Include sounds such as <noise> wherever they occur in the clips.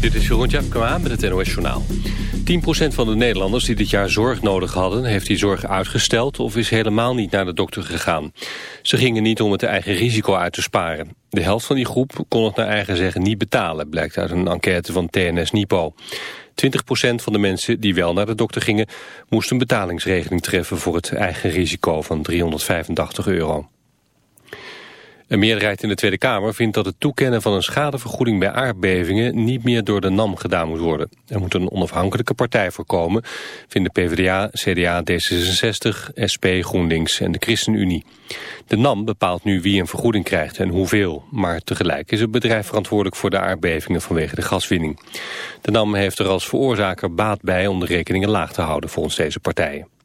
Dit is Jeroen Tjepkema met het NOS Journaal. 10% van de Nederlanders die dit jaar zorg nodig hadden... heeft die zorg uitgesteld of is helemaal niet naar de dokter gegaan. Ze gingen niet om het eigen risico uit te sparen. De helft van die groep kon het naar eigen zeggen niet betalen... blijkt uit een enquête van TNS Nipo. 20% van de mensen die wel naar de dokter gingen... moest een betalingsregeling treffen voor het eigen risico van 385 euro. Een meerderheid in de Tweede Kamer vindt dat het toekennen van een schadevergoeding bij aardbevingen niet meer door de NAM gedaan moet worden. Er moet een onafhankelijke partij voorkomen, vinden PvdA, CDA, D66, SP, GroenLinks en de ChristenUnie. De NAM bepaalt nu wie een vergoeding krijgt en hoeveel, maar tegelijk is het bedrijf verantwoordelijk voor de aardbevingen vanwege de gaswinning. De NAM heeft er als veroorzaker baat bij om de rekeningen laag te houden volgens deze partijen.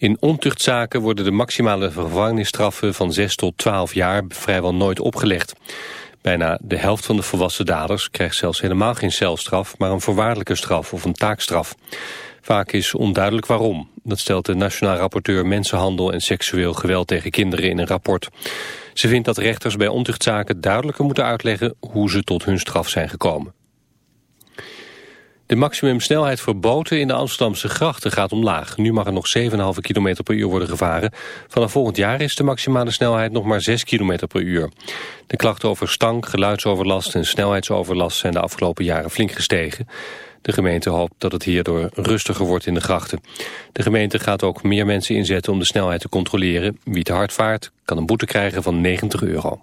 In ontuchtzaken worden de maximale gevangenisstraffen van 6 tot 12 jaar vrijwel nooit opgelegd. Bijna de helft van de volwassen daders krijgt zelfs helemaal geen celstraf, maar een voorwaardelijke straf of een taakstraf. Vaak is onduidelijk waarom. Dat stelt de Nationaal Rapporteur Mensenhandel en Seksueel Geweld tegen Kinderen in een rapport. Ze vindt dat rechters bij ontuchtzaken duidelijker moeten uitleggen hoe ze tot hun straf zijn gekomen. De maximumsnelheid voor boten in de Amsterdamse grachten gaat omlaag. Nu mag er nog 7,5 km per uur worden gevaren. Vanaf volgend jaar is de maximale snelheid nog maar 6 km per uur. De klachten over stank, geluidsoverlast en snelheidsoverlast zijn de afgelopen jaren flink gestegen. De gemeente hoopt dat het hierdoor rustiger wordt in de grachten. De gemeente gaat ook meer mensen inzetten om de snelheid te controleren. Wie te hard vaart kan een boete krijgen van 90 euro.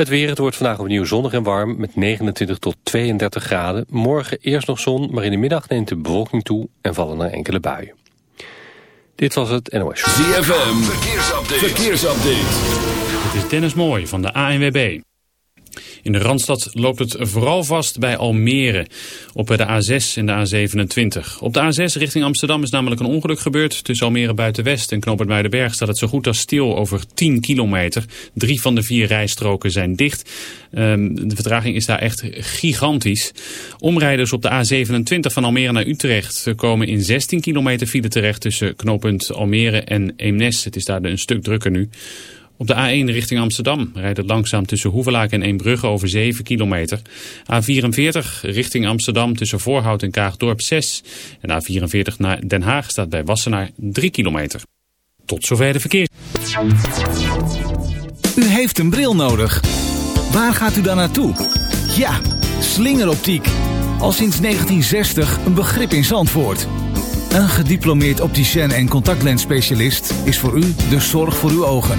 Het weer, het wordt vandaag opnieuw zonnig en warm met 29 tot 32 graden. Morgen eerst nog zon, maar in de middag neemt de bewolking toe en vallen er enkele buien. Dit was het NOS. ZFM, verkeersupdate. verkeersupdate. Dit is Dennis Mooij van de ANWB. In de Randstad loopt het vooral vast bij Almere op de A6 en de A27. Op de A6 richting Amsterdam is namelijk een ongeluk gebeurd. Tussen Almere Buitenwest en Knoopert Muidenberg staat het zo goed als stil over 10 kilometer. Drie van de vier rijstroken zijn dicht. Ehm, de vertraging is daar echt gigantisch. Omrijders op de A27 van Almere naar Utrecht komen in 16 kilometer file terecht tussen knooppunt Almere en Eemnes. Het is daar een stuk drukker nu. Op de A1 richting Amsterdam rijdt het langzaam tussen Hoevelaak en Eembrugge over 7 kilometer. A44 richting Amsterdam tussen Voorhout en Kaagdorp 6. En A44 naar Den Haag staat bij Wassenaar 3 kilometer. Tot zover de verkeer. U heeft een bril nodig. Waar gaat u dan naartoe? Ja, slingeroptiek. Al sinds 1960 een begrip in Zandvoort. Een gediplomeerd opticien en contactlensspecialist is voor u de zorg voor uw ogen.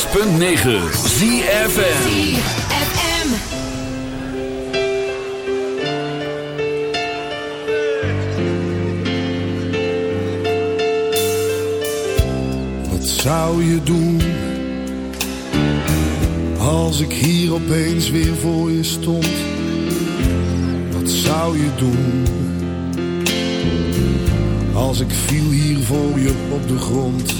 106.9 ZFM. ZFM. Wat zou je doen als ik hier opeens weer voor je stond? Wat zou je doen als ik viel hier voor je op de grond?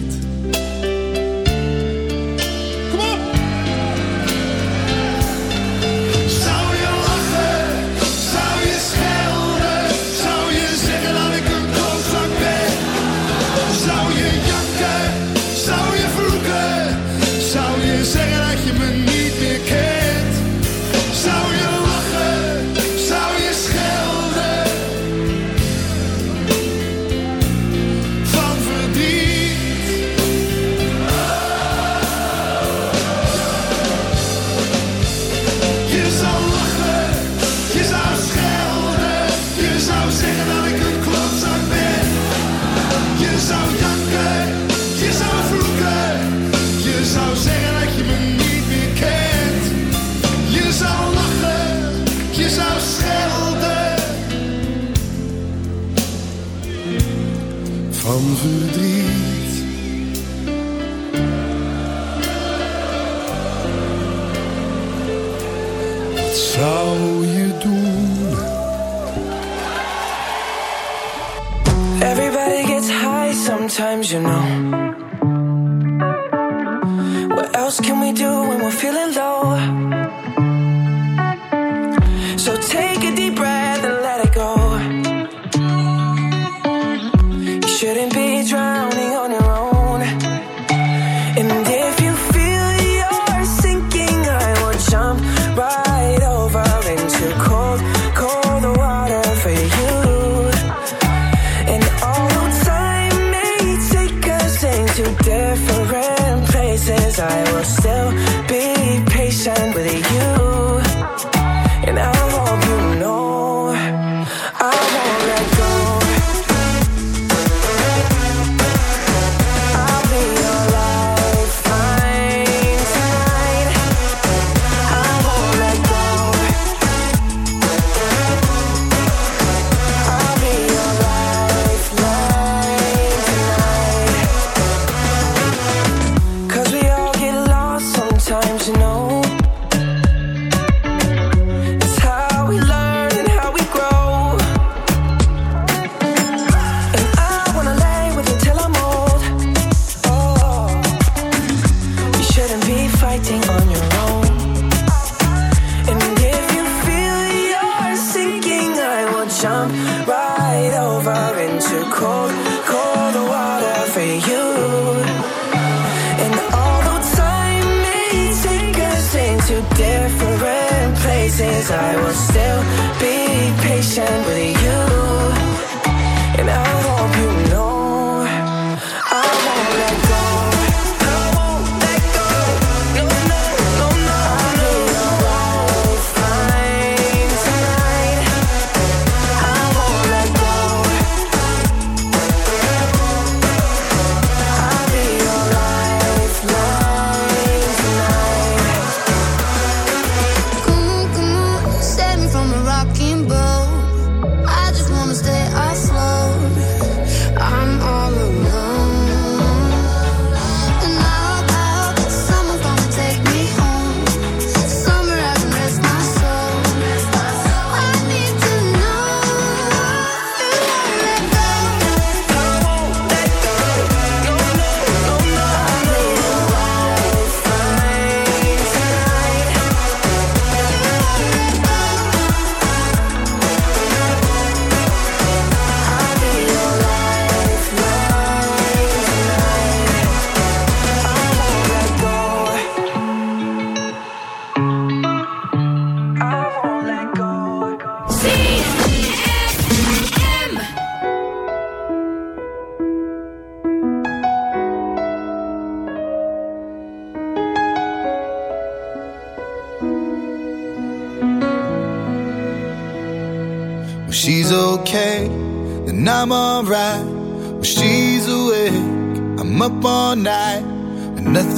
you know.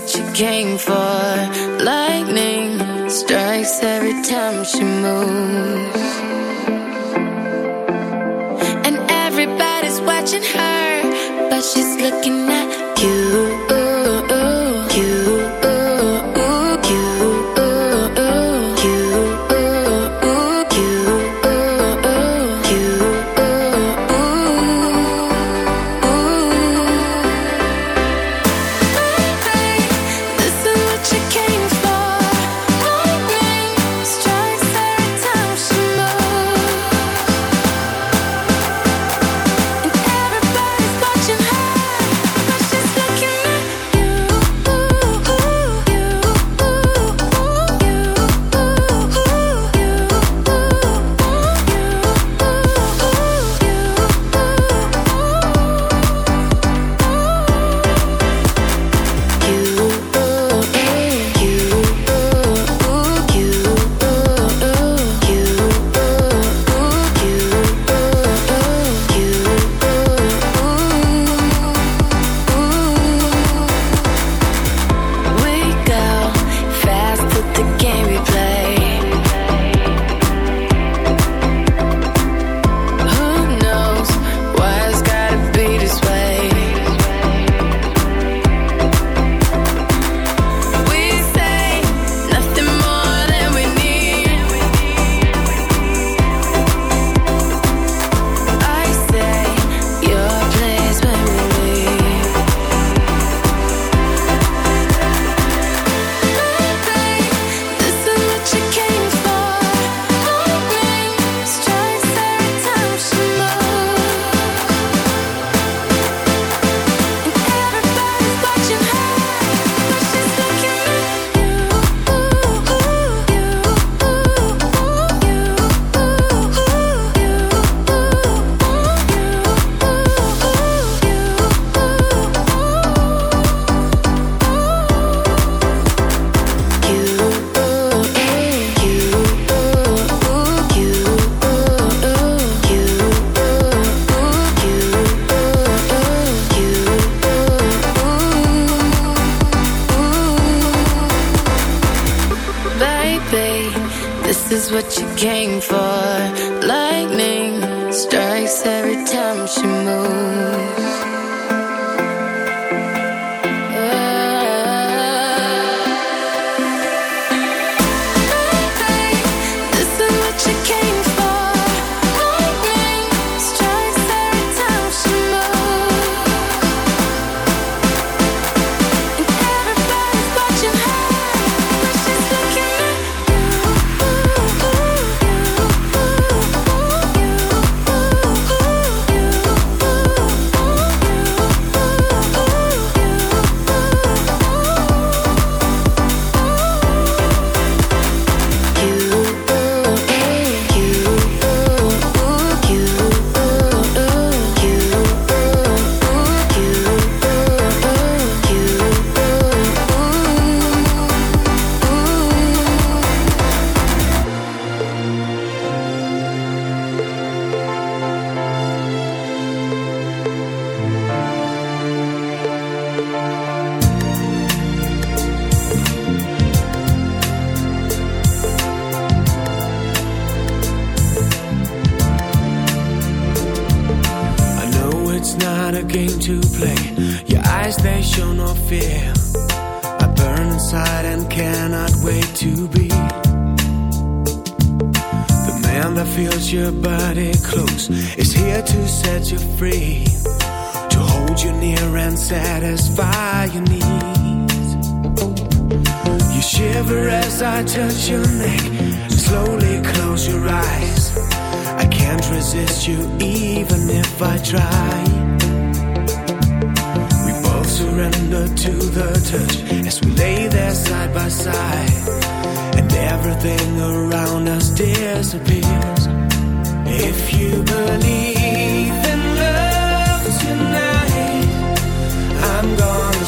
What you came for.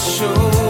Show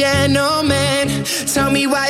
gentleman. Tell me why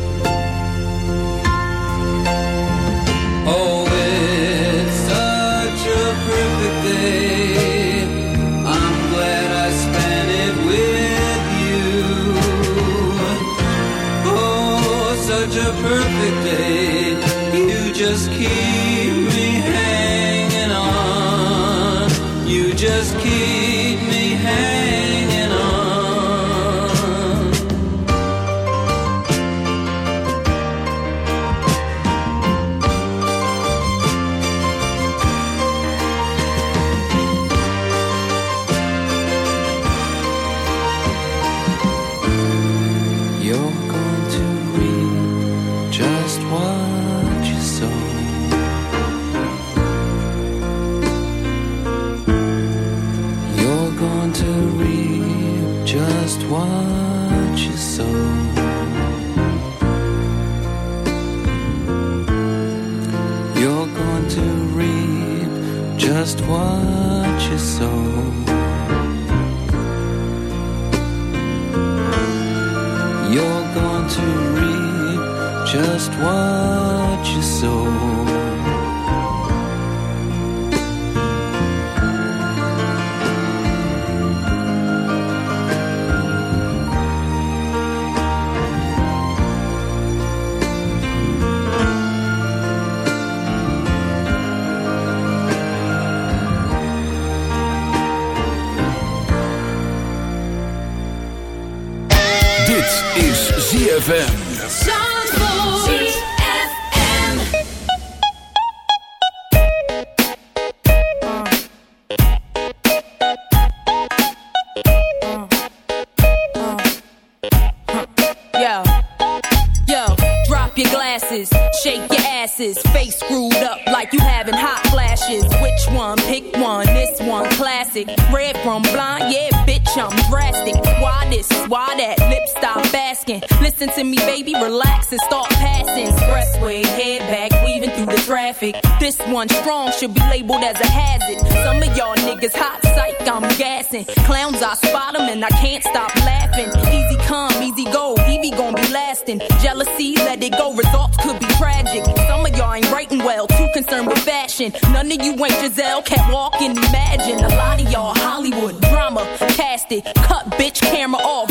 Just Dit is ZFM. Yo, yo, drop your glasses, shake your asses, face screwed up like you having hot flashes. Which one? Pick one. This one, classic. Red from blind, yeah, bitch, I'm drastic. Why this? Why that? Asking. Listen to me, baby, relax and start passing. Expressway, head back, weaving through the traffic. This one strong should be labeled as a hazard. Some of y'all niggas hot psych, I'm gassing. Clowns, I spot 'em and I can't stop laughing. Easy come, easy go, Evie gon' be lasting. Jealousy, let it go, results could be tragic. Some of y'all ain't writing well, too concerned with fashion. None of you ain't Giselle, can't walk and imagine. A lot of y'all Hollywood drama, cast it. Cut bitch camera off,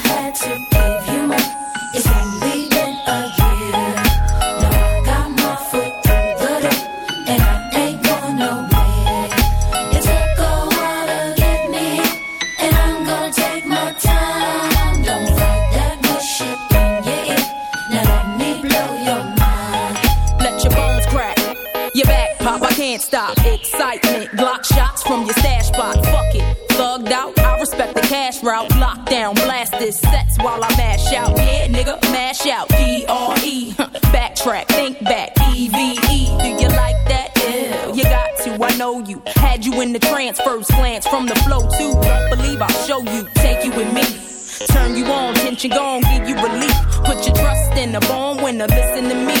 route. Lockdown, blast this sets while I mash out. Yeah, nigga, mash out. D R E, <laughs> backtrack, think back. E V E, do you like that? Yeah, you got to. I know you. Had you in the trance, first glance from the flow too. Don't believe I'll show you, take you with me. Turn you on, tension gone, give you relief. Put your trust in a born winner, listen to me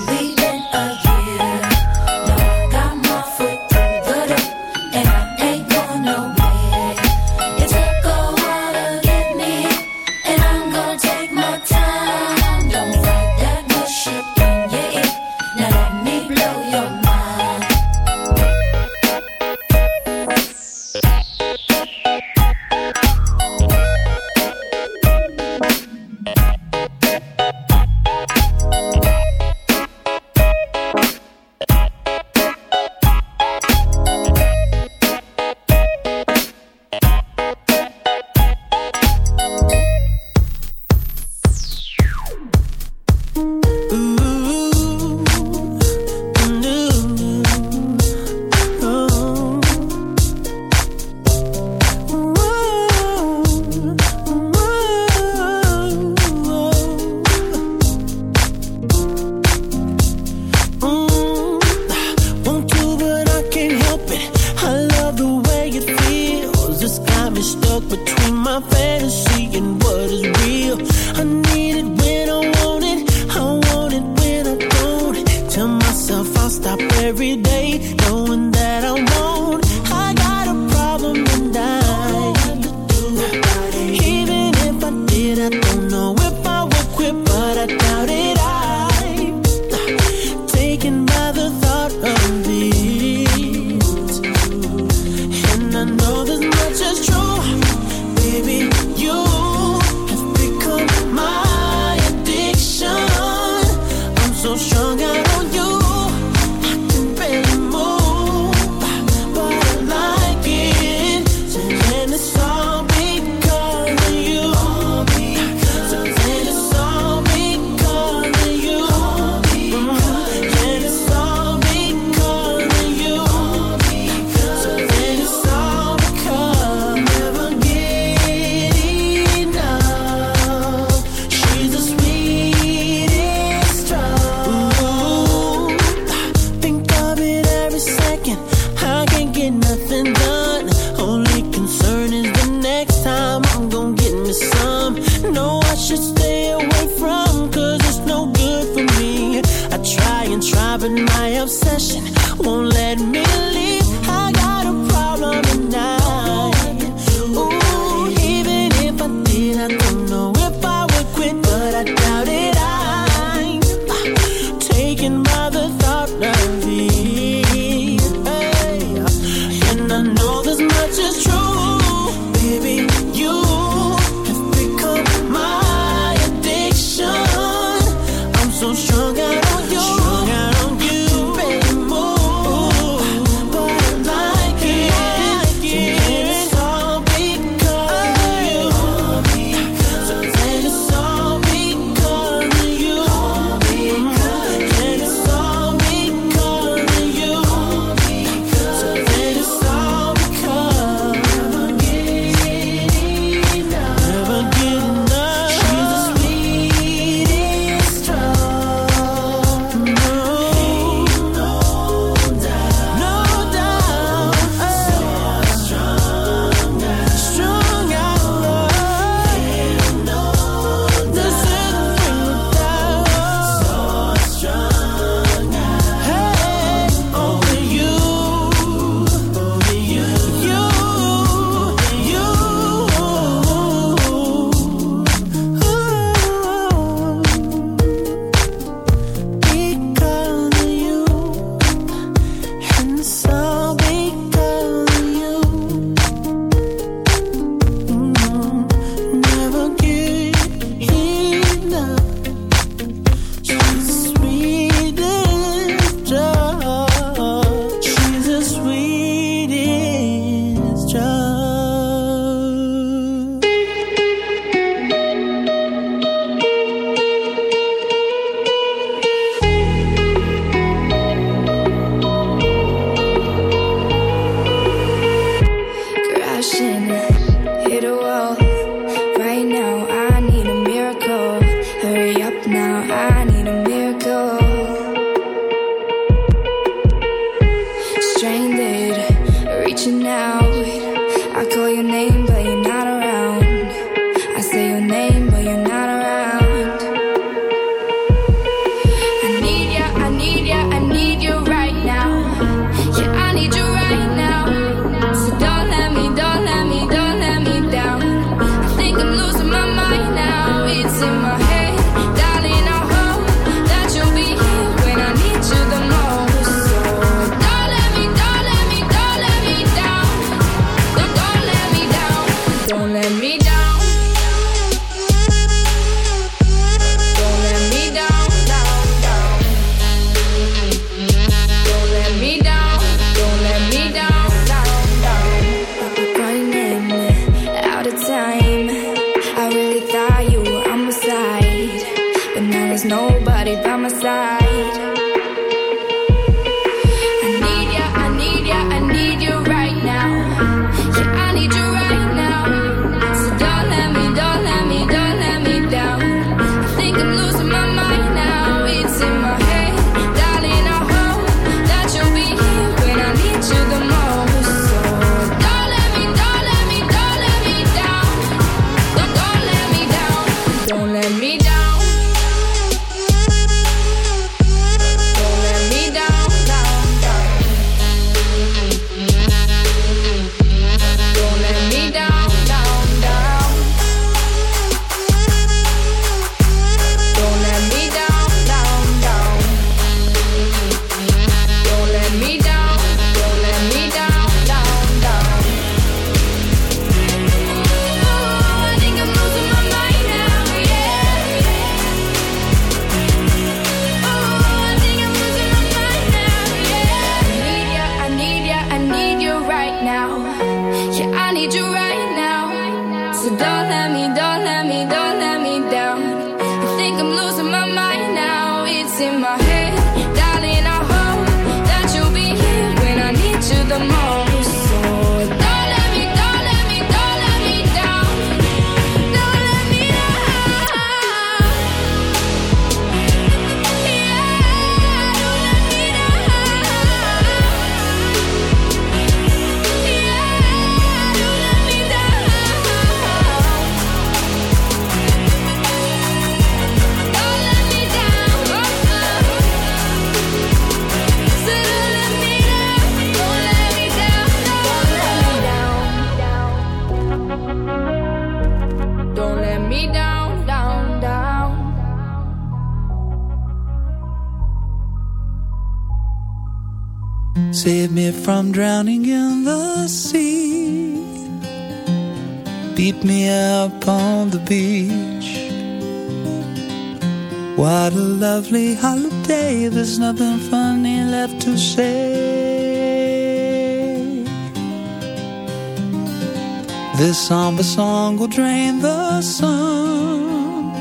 This somber song will drain the sun,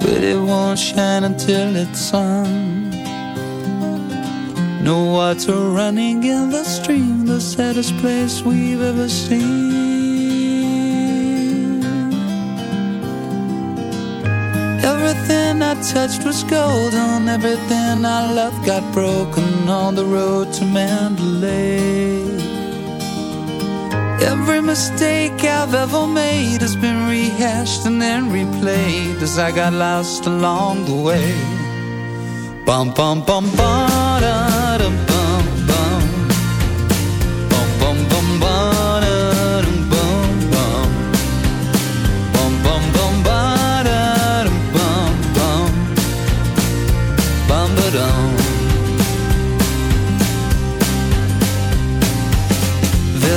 but it won't shine until it's sung. No water running in the stream, the saddest place we've ever seen. Touched was golden, everything I loved got broken on the road to Mandalay. Every mistake I've ever made has been rehashed and then replayed as I got lost along the way. Bum bum bum bum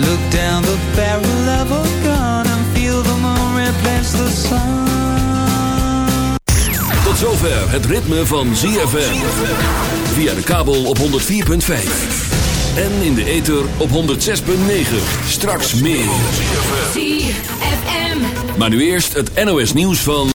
Look down the barrel of a gun and feel the moon replace the sun. Tot zover het ritme van ZFM. Via de kabel op 104.5. En in de ether op 106.9. Straks meer. ZFM. Maar nu eerst het NOS nieuws van...